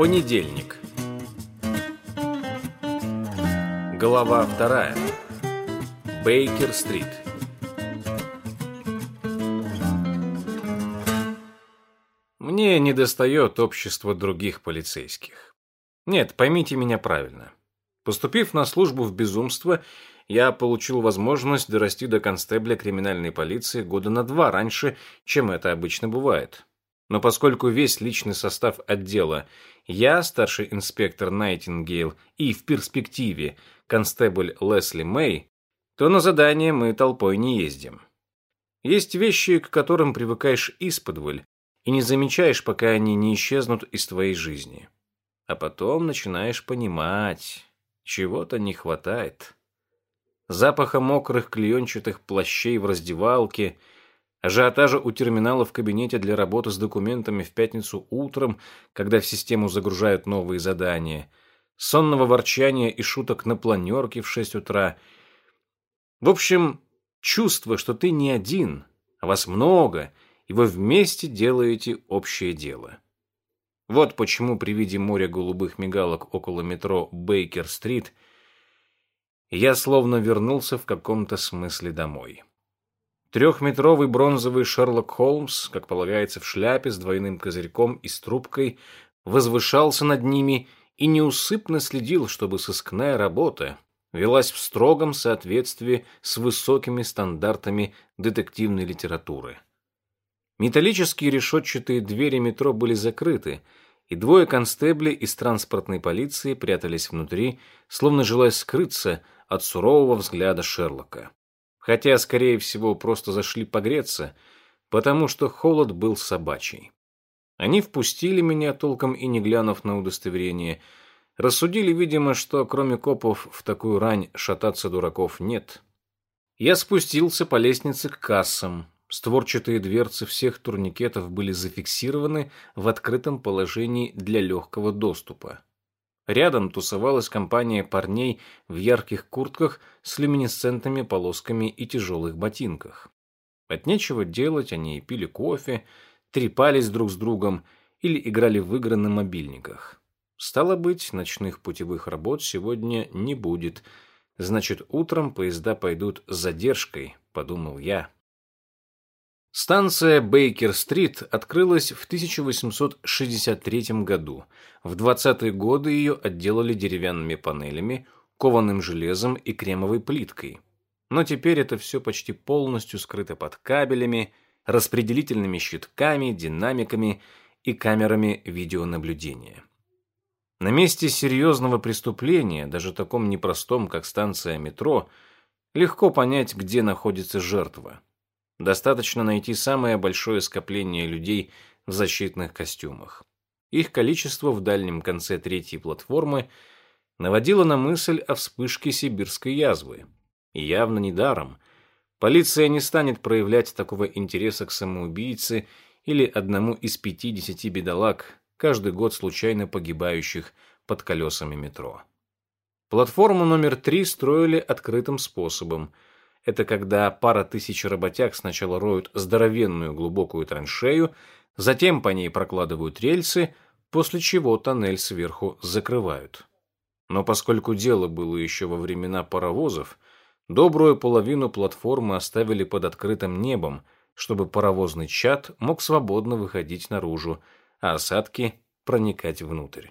Понедельник. Глава вторая. Бейкер-стрит. Мне недостает общества других полицейских. Нет, поймите меня правильно. Поступив на службу в безумство, я получил возможность дорасти до констебля криминальной полиции года на два раньше, чем это обычно бывает. Но поскольку весь личный состав отдела, я, старший инспектор Найтингейл и в перспективе констебль Лесли Мэй, то на задание мы толпой не ездим. Есть вещи, к которым привыкаешь исподволь, и не замечаешь, пока они не исчезнут из твоей жизни. А потом начинаешь понимать, чего-то не хватает. Запаха мокрых клеенчатых плащей в раздевалке – ажиотажа у терминала в кабинете для работы с документами в пятницу утром, когда в систему загружают новые задания, сонного ворчания и шуток на планерке в шесть утра. В общем, чувство, что ты не один, а вас много, и вы вместе делаете общее дело. Вот почему при виде моря голубых мигалок около метро Бейкер-стрит я словно вернулся в каком-то смысле домой. Трехметровый бронзовый Шерлок Холмс, как полагается в шляпе с двойным козырьком и с трубкой, возвышался над ними и неусыпно следил, чтобы сыскная работа велась в строгом соответствии с высокими стандартами детективной литературы. Металлические решетчатые двери метро были закрыты, и двое констеблей из транспортной полиции прятались внутри, словно желая скрыться от сурового взгляда Шерлока хотя, скорее всего, просто зашли погреться, потому что холод был собачий. Они впустили меня, толком и не глянув на удостоверение, рассудили, видимо, что кроме копов в такую рань шататься дураков нет. Я спустился по лестнице к кассам. Створчатые дверцы всех турникетов были зафиксированы в открытом положении для легкого доступа. Рядом тусовалась компания парней в ярких куртках с люминесцентными полосками и тяжелых ботинках. От нечего делать они пили кофе, трепались друг с другом или играли в игры на мобильниках. Стало быть, ночных путевых работ сегодня не будет. Значит, утром поезда пойдут с задержкой, подумал я. Станция Бейкер-стрит открылась в 1863 году. В 20-е годы ее отделали деревянными панелями, кованым железом и кремовой плиткой. Но теперь это все почти полностью скрыто под кабелями, распределительными щитками, динамиками и камерами видеонаблюдения. На месте серьезного преступления, даже таком непростом, как станция метро, легко понять, где находится жертва – Достаточно найти самое большое скопление людей в защитных костюмах. Их количество в дальнем конце третьей платформы наводило на мысль о вспышке сибирской язвы. И явно недаром. Полиция не станет проявлять такого интереса к самоубийце или одному из 50 бедолаг, каждый год случайно погибающих под колесами метро. Платформу номер три строили открытым способом – это когда пара тысяч работяг сначала роют здоровенную глубокую траншею, затем по ней прокладывают рельсы, после чего тоннель сверху закрывают. Но поскольку дело было еще во времена паровозов, добрую половину платформы оставили под открытым небом, чтобы паровозный чад мог свободно выходить наружу, а осадки проникать внутрь.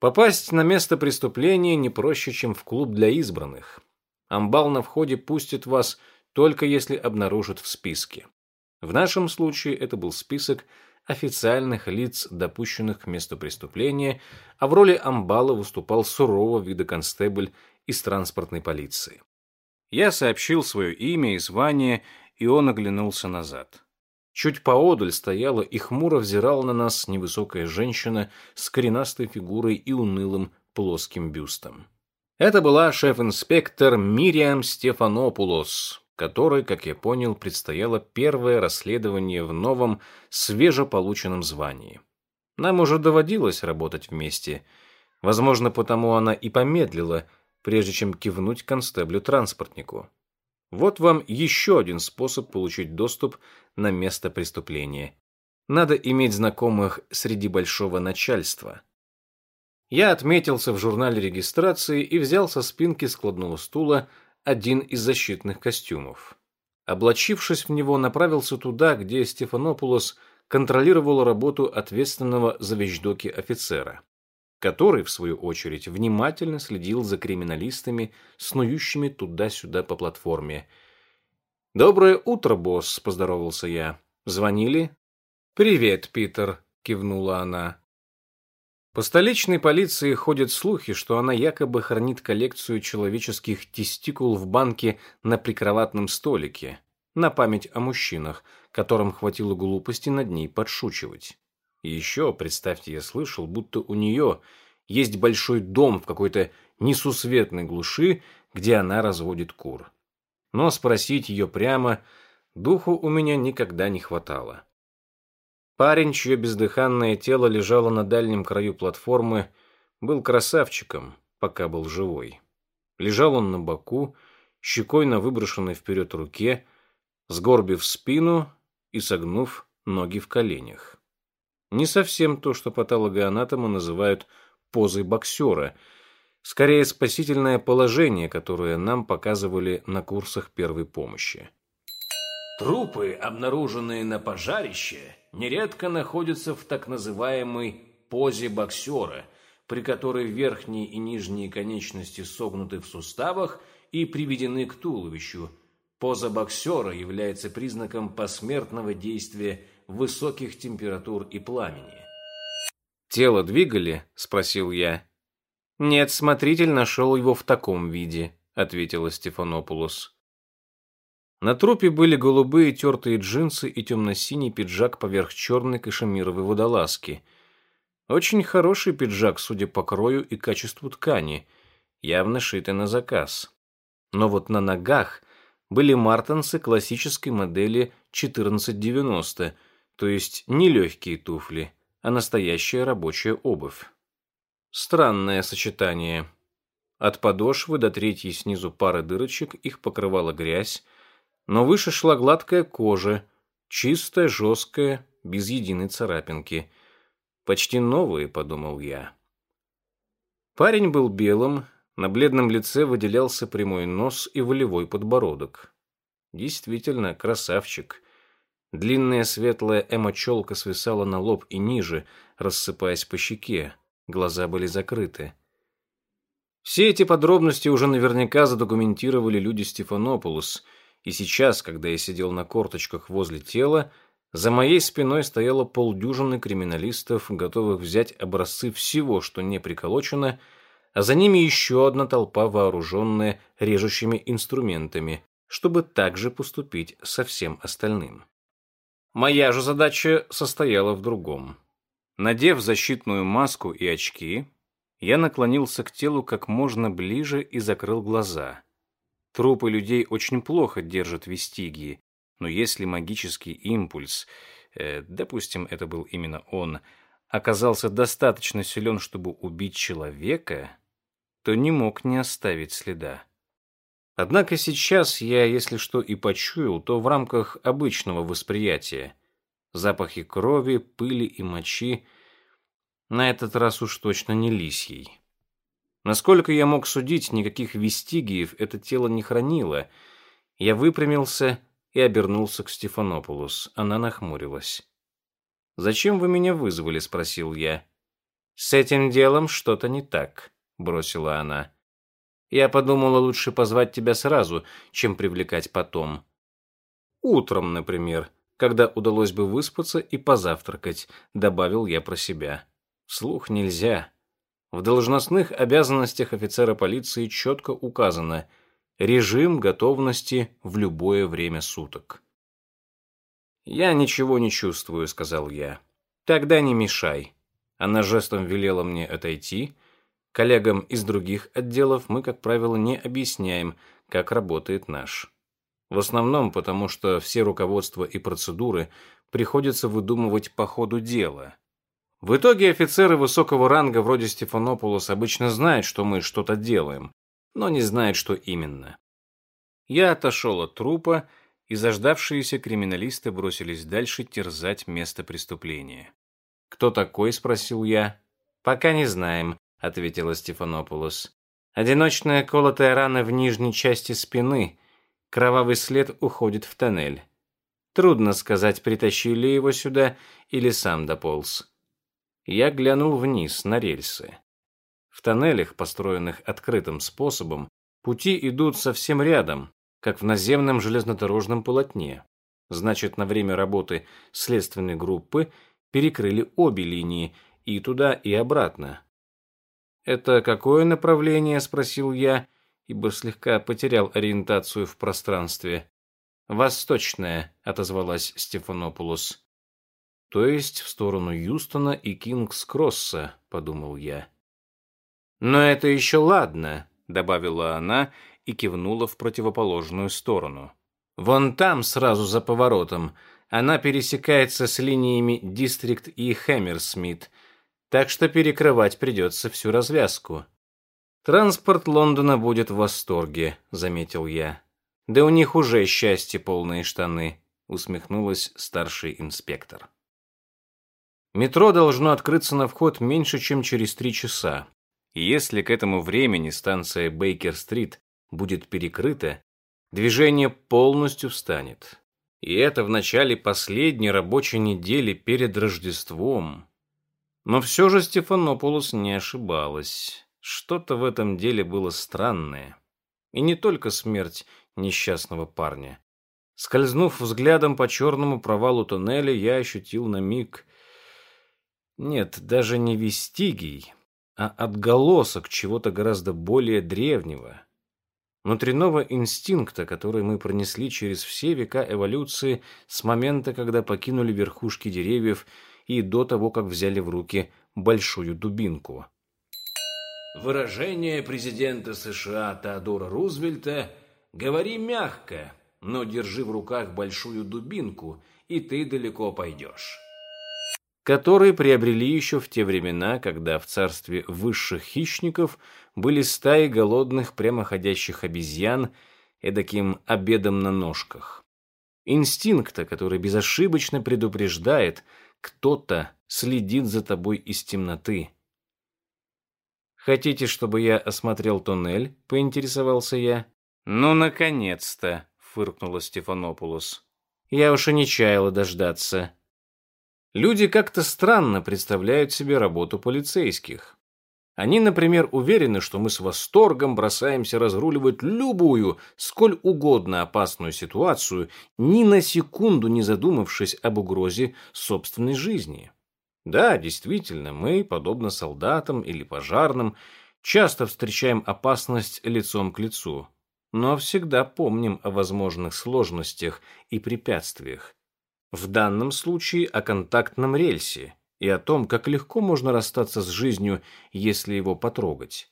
Попасть на место преступления не проще, чем в клуб для избранных. Амбал на входе пустит вас только если обнаружит в списке. В нашем случае это был список официальных лиц, допущенных к месту преступления, а в роли амбала выступал сурового вида констебль из транспортной полиции. Я сообщил свое имя и звание, и он оглянулся назад. Чуть поодаль стояла и хмуро взирала на нас невысокая женщина с коренастой фигурой и унылым плоским бюстом. Это была шеф-инспектор Мириам Стефанопулос, которой, как я понял, предстояло первое расследование в новом, свежеполученном звании. Нам уже доводилось работать вместе. Возможно, потому она и помедлила, прежде чем кивнуть констеблю-транспортнику. Вот вам еще один способ получить доступ на место преступления. Надо иметь знакомых среди большого начальства. Я отметился в журнале регистрации и взял со спинки складного стула один из защитных костюмов. Облачившись в него, направился туда, где Стефанопулос контролировал работу ответственного за вещдоки офицера который, в свою очередь, внимательно следил за криминалистами, снующими туда-сюда по платформе. «Доброе утро, босс», — поздоровался я. «Звонили?» «Привет, Питер», — кивнула она. По столичной полиции ходят слухи, что она якобы хранит коллекцию человеческих тестикул в банке на прикроватном столике, на память о мужчинах, которым хватило глупости над ней подшучивать. И еще, представьте, я слышал, будто у нее есть большой дом в какой-то несусветной глуши, где она разводит кур. Но спросить ее прямо духу у меня никогда не хватало. Парень, чье бездыханное тело лежало на дальнем краю платформы, был красавчиком, пока был живой. Лежал он на боку, щекой на выброшенной вперед руке, сгорбив спину и согнув ноги в коленях. Не совсем то, что патологоанатомы называют позой боксера. Скорее, спасительное положение, которое нам показывали на курсах первой помощи. Трупы, обнаруженные на пожарище, нередко находятся в так называемой позе боксера, при которой верхние и нижние конечности согнуты в суставах и приведены к туловищу. Поза боксера является признаком посмертного действия высоких температур и пламени. «Тело двигали?» – спросил я. «Нет, смотритель нашел его в таком виде», – ответила Стефанопулос. На трупе были голубые тертые джинсы и темно-синий пиджак поверх черной кашемировой водолазки. Очень хороший пиджак, судя по крою и качеству ткани, явно шитый на заказ. Но вот на ногах были мартенсы классической модели 1490 – то есть не легкие туфли, а настоящая рабочая обувь. Странное сочетание. От подошвы до третьей снизу пары дырочек их покрывала грязь, но выше шла гладкая кожа, чистая, жесткая, без единой царапинки. Почти новые, подумал я. Парень был белым, на бледном лице выделялся прямой нос и волевой подбородок. Действительно, красавчик. Длинная светлая эмо-челка свисала на лоб и ниже, рассыпаясь по щеке. Глаза были закрыты. Все эти подробности уже наверняка задокументировали люди Стефанополус, и сейчас, когда я сидел на корточках возле тела, за моей спиной стояло полдюжины криминалистов, готовых взять образцы всего, что не приколочено, а за ними еще одна толпа, вооруженная режущими инструментами, чтобы также поступить со всем остальным. Моя же задача состояла в другом. Надев защитную маску и очки, я наклонился к телу как можно ближе и закрыл глаза. Трупы людей очень плохо держат вестигии, но если магический импульс, э, допустим, это был именно он, оказался достаточно силен, чтобы убить человека, то не мог не оставить следа. Однако сейчас я, если что и почуял, то в рамках обычного восприятия. Запахи крови, пыли и мочи на этот раз уж точно не лисьей. Насколько я мог судить, никаких вестигиев это тело не хранило. Я выпрямился и обернулся к Стефанопулос. Она нахмурилась. «Зачем вы меня вызвали?» — спросил я. «С этим делом что-то не так», — бросила она. Я подумала, лучше позвать тебя сразу, чем привлекать потом. Утром, например, когда удалось бы выспаться и позавтракать, добавил я про себя. Слух нельзя. В должностных обязанностях офицера полиции четко указано режим готовности в любое время суток. «Я ничего не чувствую», — сказал я. «Тогда не мешай». Она жестом велела мне отойти, — Коллегам из других отделов мы, как правило, не объясняем, как работает наш. В основном потому, что все руководства и процедуры приходится выдумывать по ходу дела. В итоге офицеры высокого ранга вроде Стефанопулос обычно знают, что мы что-то делаем, но не знают, что именно. Я отошел от трупа, и заждавшиеся криминалисты бросились дальше терзать место преступления. «Кто такой?» — спросил я. «Пока не знаем», — ответила Стефанопулос. «Одиночная колотая рана в нижней части спины. Кровавый след уходит в тоннель. Трудно сказать, притащили его сюда или сам дополз». Я глянул вниз, на рельсы. В тоннелях, построенных открытым способом, пути идут совсем рядом, как в наземном железнодорожном полотне. Значит, на время работы следственной группы перекрыли обе линии и туда, и обратно. «Это какое направление?» – спросил я, ибо слегка потерял ориентацию в пространстве. «Восточное», – отозвалась Стефанопулос. «То есть в сторону Юстона и Кингс-Кросса», – подумал я. «Но это еще ладно», — добавила она и кивнула в противоположную сторону. «Вон там, сразу за поворотом, она пересекается с линиями Дистрикт и Хэмерсмит, так что перекрывать придется всю развязку». «Транспорт Лондона будет в восторге», — заметил я. «Да у них уже счастье полные штаны», — усмехнулась старший инспектор. Метро должно открыться на вход меньше, чем через три часа. И если к этому времени станция Бейкер-стрит будет перекрыта, движение полностью встанет. И это в начале последней рабочей недели перед Рождеством. Но все же Стефанопулос не ошибалась. Что-то в этом деле было странное. И не только смерть несчастного парня. Скользнув взглядом по черному провалу туннеля, я ощутил на миг... Нет, даже не вестигий, а отголосок чего-то гораздо более древнего, внутреннего инстинкта, который мы пронесли через все века эволюции с момента, когда покинули верхушки деревьев и до того, как взяли в руки большую дубинку. Выражение президента США Теодора Рузвельта «Говори мягко, но держи в руках большую дубинку, и ты далеко пойдешь» которые приобрели еще в те времена, когда в царстве высших хищников были стаи голодных прямоходящих обезьян эдаким обедом на ножках. Инстинкта, который безошибочно предупреждает, кто-то следит за тобой из темноты. «Хотите, чтобы я осмотрел туннель?» — поинтересовался я. «Ну, наконец-то!» — фыркнула Стефанопулос. «Я уж и не чаяла дождаться». Люди как-то странно представляют себе работу полицейских. Они, например, уверены, что мы с восторгом бросаемся разруливать любую, сколь угодно опасную ситуацию, ни на секунду не задумавшись об угрозе собственной жизни. Да, действительно, мы, подобно солдатам или пожарным, часто встречаем опасность лицом к лицу, но всегда помним о возможных сложностях и препятствиях, в данном случае о контактном рельсе и о том, как легко можно расстаться с жизнью, если его потрогать.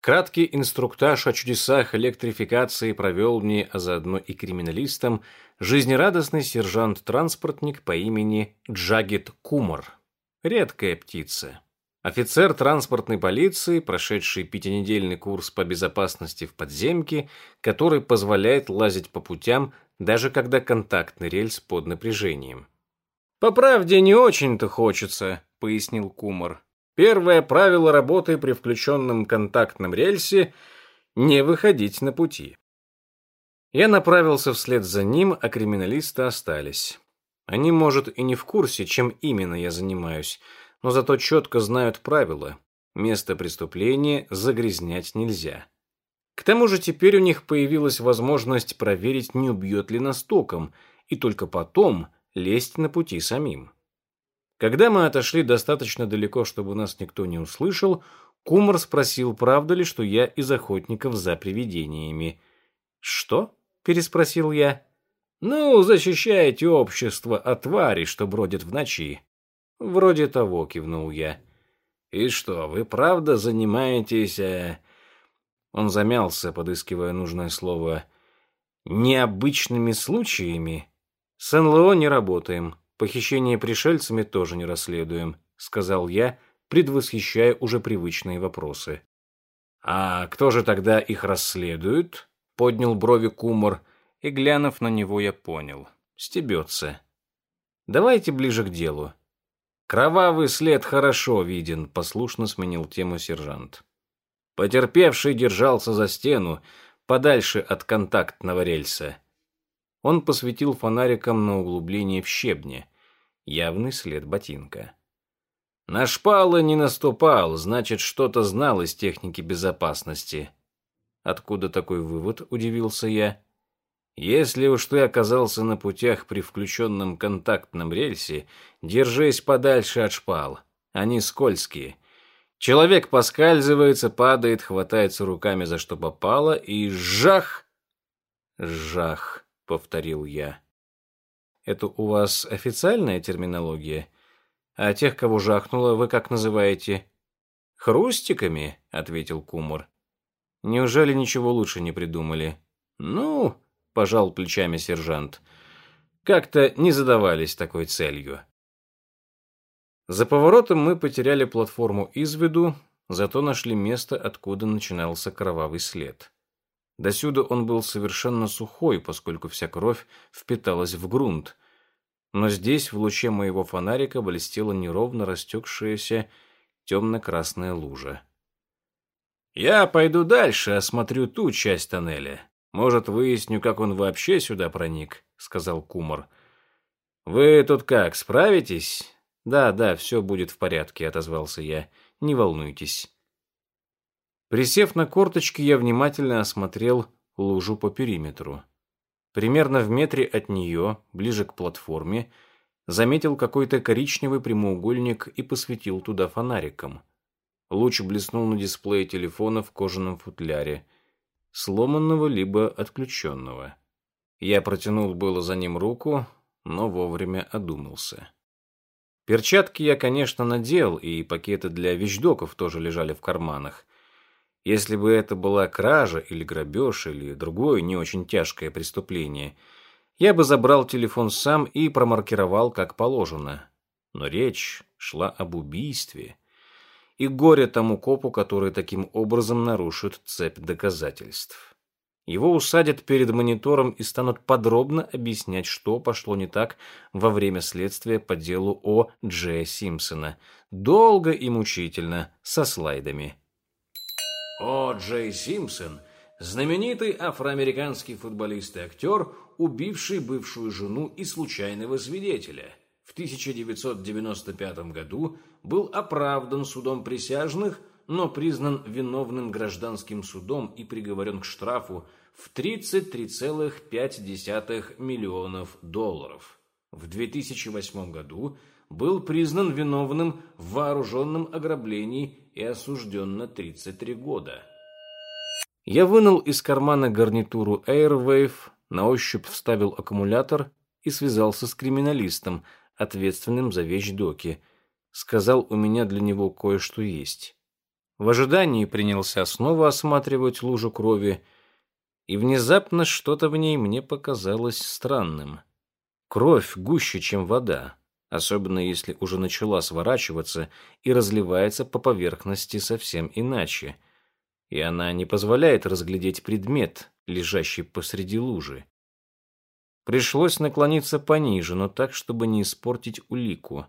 Краткий инструктаж о чудесах электрификации провел мне, а заодно и криминалистам, жизнерадостный сержант-транспортник по имени Джагет Кумар. Редкая птица. Офицер транспортной полиции, прошедший пятинедельный курс по безопасности в подземке, который позволяет лазить по путям, даже когда контактный рельс под напряжением. «По правде не очень-то хочется», — пояснил Кумар. «Первое правило работы при включенном контактном рельсе — не выходить на пути». Я направился вслед за ним, а криминалисты остались. Они, может, и не в курсе, чем именно я занимаюсь, но зато четко знают правила. Место преступления загрязнять нельзя. К тому же теперь у них появилась возможность проверить, не убьет ли нас током, и только потом лезть на пути самим. Когда мы отошли достаточно далеко, чтобы нас никто не услышал, Кумар спросил, правда ли, что я из охотников за привидениями. «Что?» – переспросил я. «Ну, защищаете общество от тварей, что бродят в ночи». «Вроде того», – кивнул я. «И что, вы правда занимаетесь...» э, он замялся, подыскивая нужное слово. «Необычными случаями? С НЛО не работаем. Похищение пришельцами тоже не расследуем», — сказал я, предвосхищая уже привычные вопросы. «А кто же тогда их расследует?» поднял брови Кумар, и, глянув на него, я понял. Стебется. Давайте ближе к делу. Кровавый след хорошо виден, послушно сменил тему сержант. Потерпевший держался за стену, подальше от контактного рельса. Он посветил фонариком на углубление в щебне. Явный след ботинка. На шпалы не наступал, значит, что-то знал из техники безопасности. Откуда такой вывод, удивился я. Если уж ты оказался на путях при включенном контактном рельсе, держись подальше от шпал. Они скользкие. Человек поскальзывается, падает, хватается руками за что попало и жах! Жах, повторил я. Это у вас официальная терминология? А тех, кого жахнуло, вы как называете? Хрустиками, ответил Кумар. Неужели ничего лучше не придумали? Ну, пожал плечами сержант. Как-то не задавались такой целью. За поворотом мы потеряли платформу из виду, зато нашли место, откуда начинался кровавый след. Досюда он был совершенно сухой, поскольку вся кровь впиталась в грунт, но здесь в луче моего фонарика блестела неровно растекшаяся темно-красная лужа. «Я пойду дальше, осмотрю ту часть тоннеля. Может, выясню, как он вообще сюда проник», — сказал Кумар. «Вы тут как, справитесь?» «Да, да, все будет в порядке», — отозвался я. «Не волнуйтесь». Присев на корточки, я внимательно осмотрел лужу по периметру. Примерно в метре от нее, ближе к платформе, заметил какой-то коричневый прямоугольник и посветил туда фонариком. Луч блеснул на дисплее телефона в кожаном футляре, сломанного либо отключенного. Я протянул было за ним руку, но вовремя одумался. Перчатки я, конечно, надел, и пакеты для вещдоков тоже лежали в карманах. Если бы это была кража или грабеж или другое не очень тяжкое преступление, я бы забрал телефон сам и промаркировал как положено. Но речь шла об убийстве. И горе тому копу, который таким образом нарушит цепь доказательств. Его усадят перед монитором и станут подробно объяснять, что пошло не так во время следствия по делу о Дже Симпсона. Долго и мучительно, со слайдами. О. Джей Симпсон – знаменитый афроамериканский футболист и актер, убивший бывшую жену и случайного свидетеля. В 1995 году был оправдан судом присяжных, но признан виновным гражданским судом и приговорен к штрафу в 33,5 миллионов долларов. В 2008 году был признан виновным в вооруженном ограблении и осужден на 33 года. Я вынул из кармана гарнитуру Airwave, на ощупь вставил аккумулятор и связался с криминалистом, ответственным за вещдоки. Сказал, у меня для него кое-что есть. В ожидании принялся снова осматривать лужу крови, и внезапно что-то в ней мне показалось странным. Кровь гуще, чем вода особенно если уже начала сворачиваться и разливается по поверхности совсем иначе. И она не позволяет разглядеть предмет, лежащий посреди лужи. Пришлось наклониться пониже, но так, чтобы не испортить улику.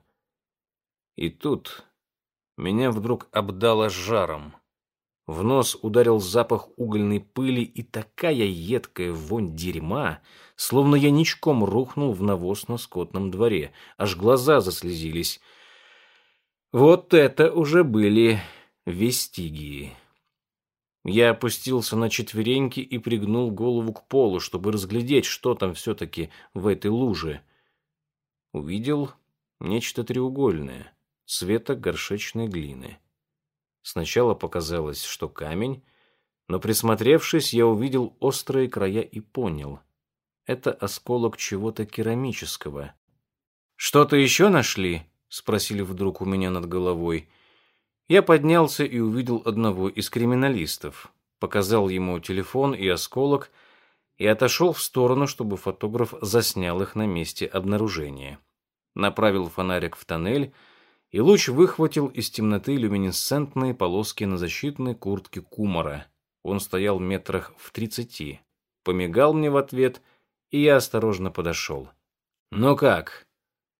И тут меня вдруг обдало жаром. В нос ударил запах угольной пыли и такая едкая вонь дерьма, словно я ничком рухнул в навоз на скотном дворе. Аж глаза заслезились. Вот это уже были вестигии. Я опустился на четвереньки и пригнул голову к полу, чтобы разглядеть, что там все-таки в этой луже. Увидел нечто треугольное, цвета горшечной глины. Сначала показалось, что камень, но присмотревшись, я увидел острые края и понял. Это осколок чего-то керамического. «Что-то еще нашли?» — спросили вдруг у меня над головой. Я поднялся и увидел одного из криминалистов. Показал ему телефон и осколок и отошел в сторону, чтобы фотограф заснял их на месте обнаружения. Направил фонарик в тоннель — и луч выхватил из темноты люминесцентные полоски на защитной куртке кумара. Он стоял метрах в тридцати. помигал мне в ответ, и я осторожно подошел. «Ну как?»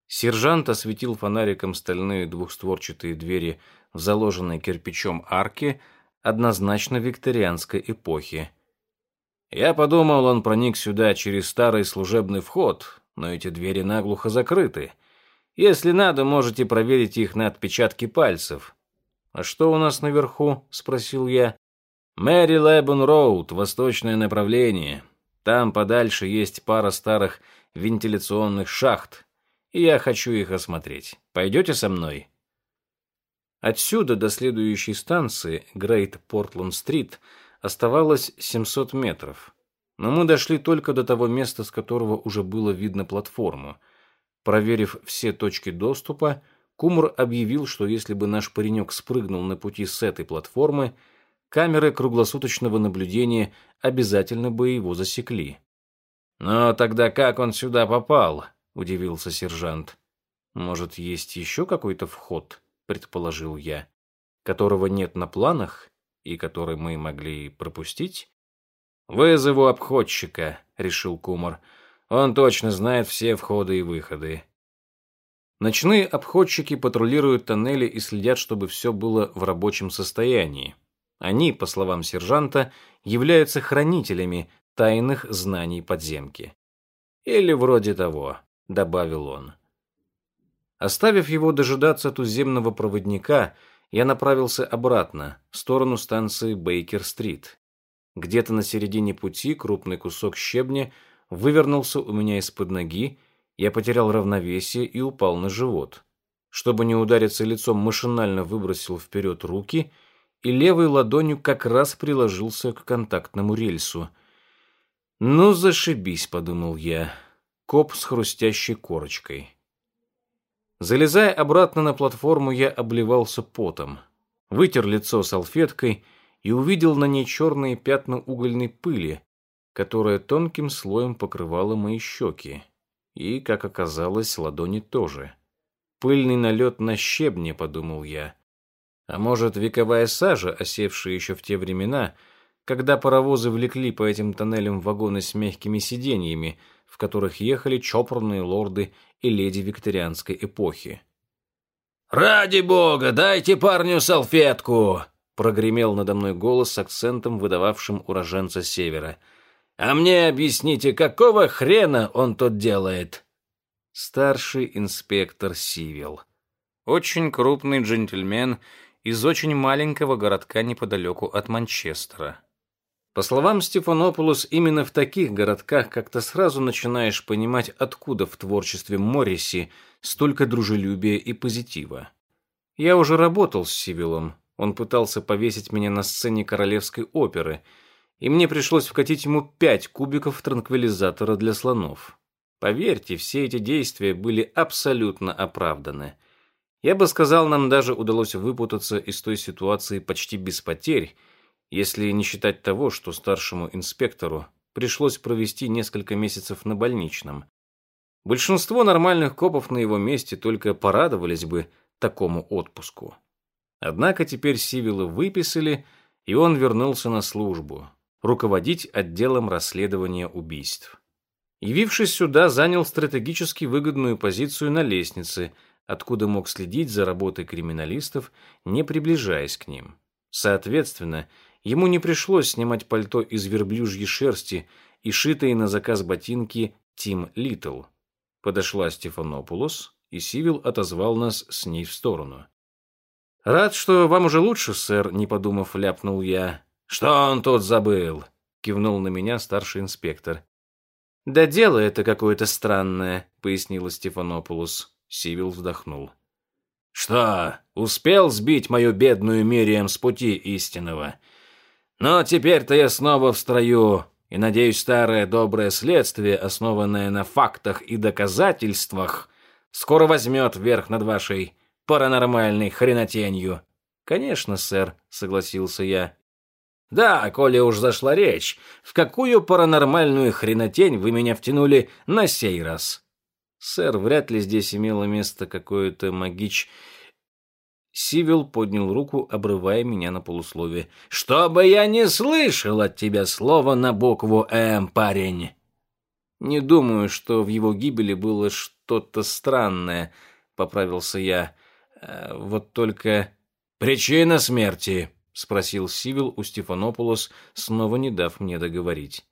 Сержант осветил фонариком стальные двухстворчатые двери в заложенной кирпичом арке однозначно викторианской эпохи. Я подумал, он проник сюда через старый служебный вход, но эти двери наглухо закрыты. Если надо, можете проверить их на отпечатки пальцев. «А что у нас наверху?» — спросил я. «Мэри Лэббен Роуд, восточное направление. Там подальше есть пара старых вентиляционных шахт, и я хочу их осмотреть. Пойдете со мной?» Отсюда до следующей станции, Грейт Портленд-стрит, оставалось 700 метров. Но мы дошли только до того места, с которого уже было видно платформу. Проверив все точки доступа, Кумр объявил, что если бы наш паренек спрыгнул на пути с этой платформы, камеры круглосуточного наблюдения обязательно бы его засекли. «Но тогда как он сюда попал?» — удивился сержант. «Может, есть еще какой-то вход?» — предположил я, «которого нет на планах и который мы могли пропустить?» «Вызову обходчика», — решил Кумар. «Он точно знает все входы и выходы. Ночные обходчики патрулируют тоннели и следят, чтобы все было в рабочем состоянии. Они, по словам сержанта, являются хранителями тайных знаний подземки. Или вроде того, добавил он. Оставив его дожидаться туземного проводника, я направился обратно, в сторону станции Бейкер-стрит. Где-то на середине пути крупный кусок щебня вывернулся у меня из-под ноги, я потерял равновесие и упал на живот. Чтобы не удариться лицом, машинально выбросил вперед руки и левой ладонью как раз приложился к контактному рельсу. «Ну, зашибись», — подумал я, коп с хрустящей корочкой. Залезая обратно на платформу, я обливался потом, вытер лицо салфеткой и увидел на ней черные пятна угольной пыли, которая тонким слоем покрывала мои щеки. И, как оказалось, ладони тоже. Пыльный налет на щебне, подумал я. А может, вековая сажа, осевшая еще в те времена, когда паровозы влекли по этим тоннелям вагоны с мягкими сиденьями, в которых ехали чопорные лорды и леди викторианской эпохи. «Ради бога, дайте парню салфетку!» прогремел надо мной голос с акцентом, выдававшим уроженца севера – а мне объясните, какого хрена он тут делает? Старший инспектор Сивил. Очень крупный джентльмен из очень маленького городка неподалеку от Манчестера. По словам Стефанопулос, именно в таких городках как-то сразу начинаешь понимать, откуда в творчестве Морриси столько дружелюбия и позитива. Я уже работал с Сивилом. Он пытался повесить меня на сцене королевской оперы – и мне пришлось вкатить ему пять кубиков транквилизатора для слонов. Поверьте, все эти действия были абсолютно оправданы. Я бы сказал, нам даже удалось выпутаться из той ситуации почти без потерь, если не считать того, что старшему инспектору пришлось провести несколько месяцев на больничном. Большинство нормальных копов на его месте только порадовались бы такому отпуску. Однако теперь Сивила выписали, и он вернулся на службу руководить отделом расследования убийств. Явившись сюда, занял стратегически выгодную позицию на лестнице, откуда мог следить за работой криминалистов, не приближаясь к ним. Соответственно, ему не пришлось снимать пальто из верблюжьей шерсти и шитые на заказ ботинки Тим Литл. Подошла Стефанопулос, и Сивил отозвал нас с ней в сторону. «Рад, что вам уже лучше, сэр», — не подумав, ляпнул я. «Что он тут забыл?» — кивнул на меня старший инспектор. «Да дело это какое-то странное», — пояснила Стефанопулос. Сивил вздохнул. «Что, успел сбить мою бедную Мириам с пути истинного? Но теперь-то я снова в строю, и, надеюсь, старое доброе следствие, основанное на фактах и доказательствах, скоро возьмет верх над вашей паранормальной хренотенью». «Конечно, сэр», — согласился я. Да, коли уж зашла речь, в какую паранормальную хренотень вы меня втянули на сей раз? Сэр, вряд ли здесь имело место какое-то магич... Сивил поднял руку, обрывая меня на полуслове. «Чтобы я не слышал от тебя слова на букву «М», парень!» «Не думаю, что в его гибели было что-то странное», — поправился я. «Э, «Вот только...» «Причина смерти», — спросил Сивил у Стефанопулос, снова не дав мне договорить.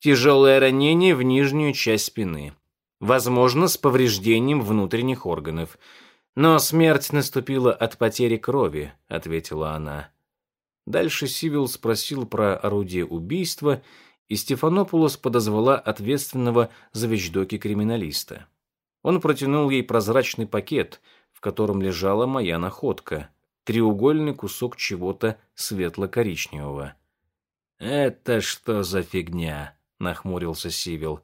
«Тяжелое ранение в нижнюю часть спины. Возможно, с повреждением внутренних органов». «Но смерть наступила от потери крови», — ответила она. Дальше Сивил спросил про орудие убийства, и Стефанопулос подозвала ответственного за вещдоки криминалиста. Он протянул ей прозрачный пакет, в котором лежала моя находка — треугольный кусок чего-то светло-коричневого. «Это что за фигня?» — нахмурился Сивил.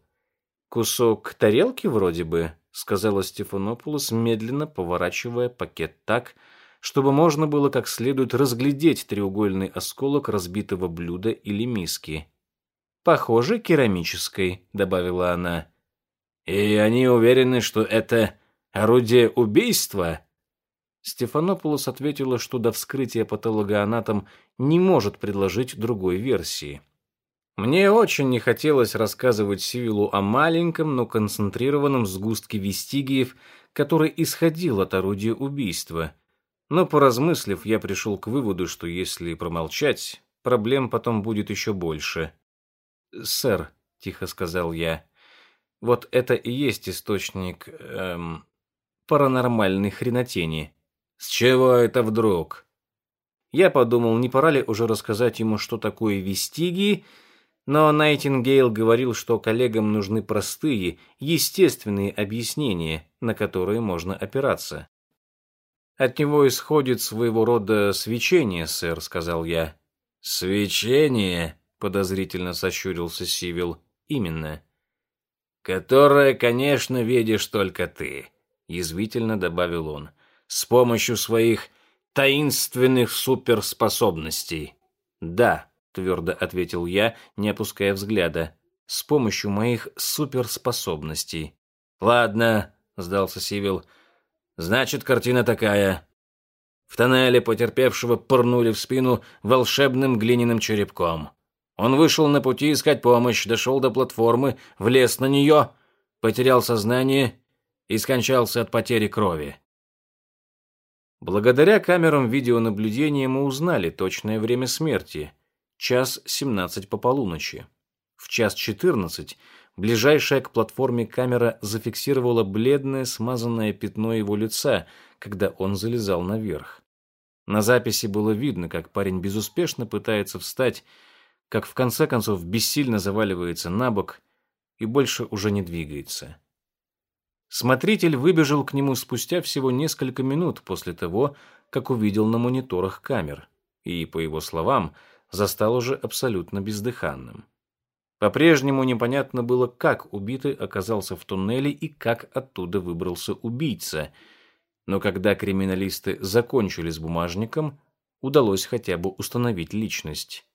«Кусок тарелки вроде бы», сказала Стефанопулос, медленно поворачивая пакет так, чтобы можно было как следует разглядеть треугольный осколок разбитого блюда или миски. «Похоже, керамической», — добавила она. «И они уверены, что это орудие убийства?» Стефанопулос ответила, что до вскрытия патологоанатом не может предложить другой версии. Мне очень не хотелось рассказывать Сивилу о маленьком, но концентрированном сгустке вестигиев, который исходил от орудия убийства. Но, поразмыслив, я пришел к выводу, что если промолчать, проблем потом будет еще больше. «Сэр», — тихо сказал я, — «вот это и есть источник эм, паранормальной хренотени». «С чего это вдруг?» Я подумал, не пора ли уже рассказать ему, что такое вестигии, — но Найтингейл говорил, что коллегам нужны простые, естественные объяснения, на которые можно опираться. «От него исходит своего рода свечение, сэр», — сказал я. «Свечение?» — подозрительно сощурился Сивил. «Именно». «Которое, конечно, видишь только ты», — язвительно добавил он, «с помощью своих таинственных суперспособностей». «Да», твердо ответил я, не опуская взгляда, с помощью моих суперспособностей. Ладно, сдался Сивил. Значит, картина такая. В тоннеле потерпевшего пырнули в спину волшебным глиняным черепком. Он вышел на пути искать помощь, дошел до платформы, влез на нее, потерял сознание и скончался от потери крови. Благодаря камерам видеонаблюдения мы узнали точное время смерти час 17 по полуночи. В час 14 ближайшая к платформе камера зафиксировала бледное смазанное пятно его лица, когда он залезал наверх. На записи было видно, как парень безуспешно пытается встать, как в конце концов бессильно заваливается на бок и больше уже не двигается. Смотритель выбежал к нему спустя всего несколько минут после того, как увидел на мониторах камер, и, по его словам, застал уже абсолютно бездыханным. По-прежнему непонятно было, как убитый оказался в туннеле и как оттуда выбрался убийца. Но когда криминалисты закончили с бумажником, удалось хотя бы установить личность.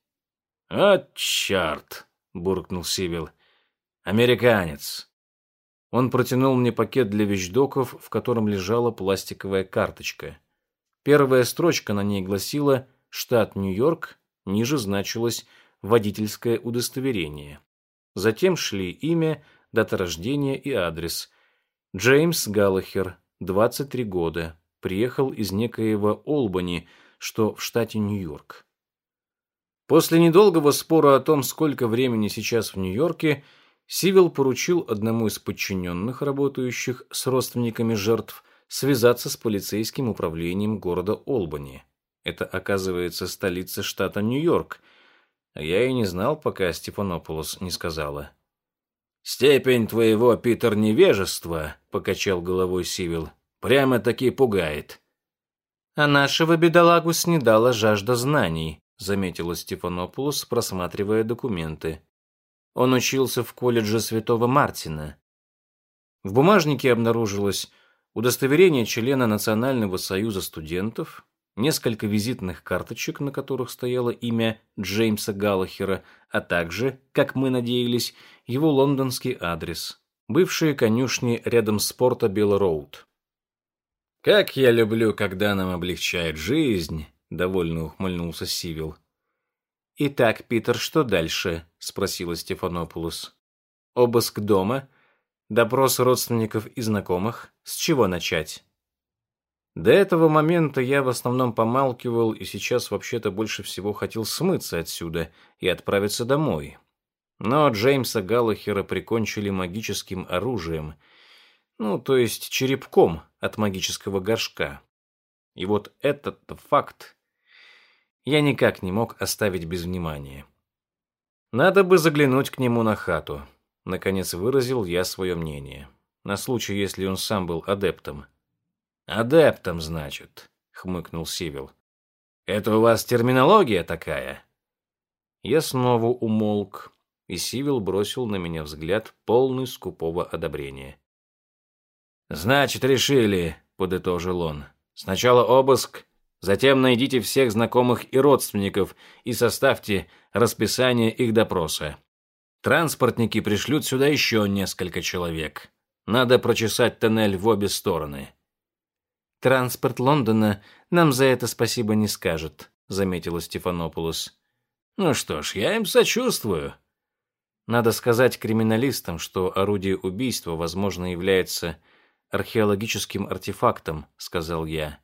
«А, черт!» — буркнул Сивил. «Американец!» Он протянул мне пакет для вещдоков, в котором лежала пластиковая карточка. Первая строчка на ней гласила «Штат Нью-Йорк, ниже значилось водительское удостоверение. Затем шли имя, дата рождения и адрес. Джеймс Галлахер, 23 года, приехал из некоего Олбани, что в штате Нью-Йорк. После недолгого спора о том, сколько времени сейчас в Нью-Йорке, Сивил поручил одному из подчиненных, работающих с родственниками жертв, связаться с полицейским управлением города Олбани. Это, оказывается, столица штата Нью-Йорк. А я и не знал, пока Стефанополос не сказала. «Степень твоего, Питер, невежества», — покачал головой Сивил, — «прямо-таки пугает». «А нашего бедолагу снедала жажда знаний», — заметила Стефанополос, просматривая документы. Он учился в колледже Святого Мартина. В бумажнике обнаружилось удостоверение члена Национального союза студентов, несколько визитных карточек, на которых стояло имя Джеймса Галлахера, а также, как мы надеялись, его лондонский адрес. Бывшие конюшни рядом с порта Белл-Роуд. Как я люблю, когда нам облегчает жизнь, довольно ухмыльнулся Сивил. Итак, Питер, что дальше? спросила Стефанопулос. Обыск дома, допрос родственников и знакомых. С чего начать? До этого момента я в основном помалкивал и сейчас вообще-то больше всего хотел смыться отсюда и отправиться домой. Но Джеймса Галлахера прикончили магическим оружием, ну, то есть черепком от магического горшка. И вот этот факт я никак не мог оставить без внимания. Надо бы заглянуть к нему на хату. Наконец выразил я свое мнение. На случай, если он сам был адептом. «Адептом, значит», — хмыкнул Сивил. «Это у вас терминология такая?» Я снова умолк, и Сивил бросил на меня взгляд, полный скупого одобрения. «Значит, решили», — подытожил он. «Сначала обыск, затем найдите всех знакомых и родственников и составьте расписание их допроса. Транспортники пришлют сюда еще несколько человек. Надо прочесать тоннель в обе стороны. Транспорт Лондона нам за это спасибо не скажет, заметила Стефанопулос. Ну что ж, я им сочувствую. Надо сказать криминалистам, что орудие убийства, возможно, является археологическим артефактом, сказал я.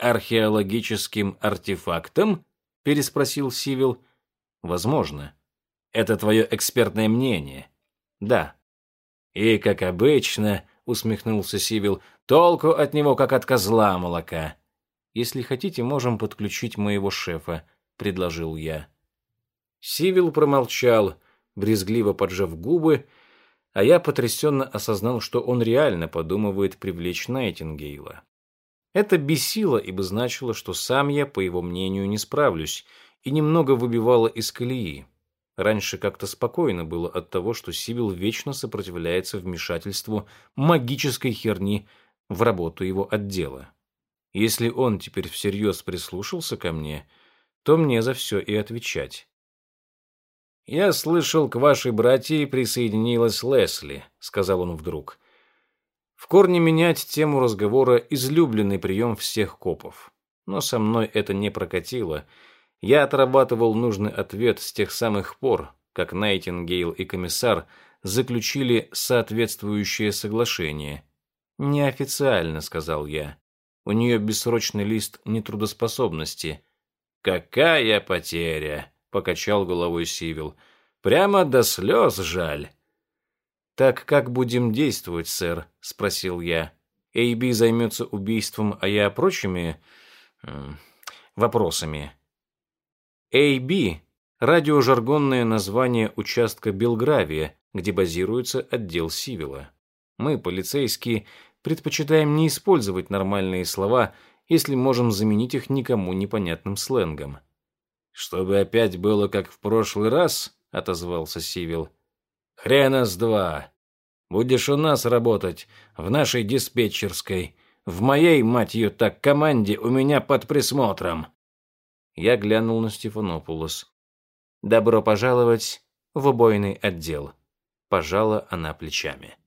Археологическим артефактом? переспросил Сивил. Возможно. Это твое экспертное мнение. Да. И как обычно, усмехнулся Сивил. Толку от него, как от козла молока. Если хотите, можем подключить моего шефа, предложил я. Сивил промолчал, брезгливо поджав губы, а я потрясенно осознал, что он реально подумывает привлечь Найтингейла. Это бесило, ибо значило, что сам я, по его мнению, не справлюсь, и немного выбивало из колеи. Раньше как-то спокойно было от того, что Сибил вечно сопротивляется вмешательству магической херни в работу его отдела. Если он теперь всерьез прислушался ко мне, то мне за все и отвечать. «Я слышал, к вашей братье присоединилась Лесли», — сказал он вдруг. В корне менять тему разговора — излюбленный прием всех копов. Но со мной это не прокатило — я отрабатывал нужный ответ с тех самых пор, как Найтингейл и комиссар заключили соответствующее соглашение. «Неофициально», — сказал я. «У нее бессрочный лист нетрудоспособности». «Какая потеря!» — покачал головой Сивил. «Прямо до слез жаль». «Так как будем действовать, сэр?» — спросил я. «Эйби займется убийством, а я прочими... вопросами». AB – радиожаргонное название участка Белгравия, где базируется отдел Сивила. Мы, полицейские, предпочитаем не использовать нормальные слова, если можем заменить их никому непонятным сленгом. «Чтобы опять было как в прошлый раз», — отозвался Сивил. «Хрена с два. Будешь у нас работать, в нашей диспетчерской. В моей, мать ее так, команде у меня под присмотром». Я глянул на Стефанопулос. «Добро пожаловать в убойный отдел», — пожала она плечами.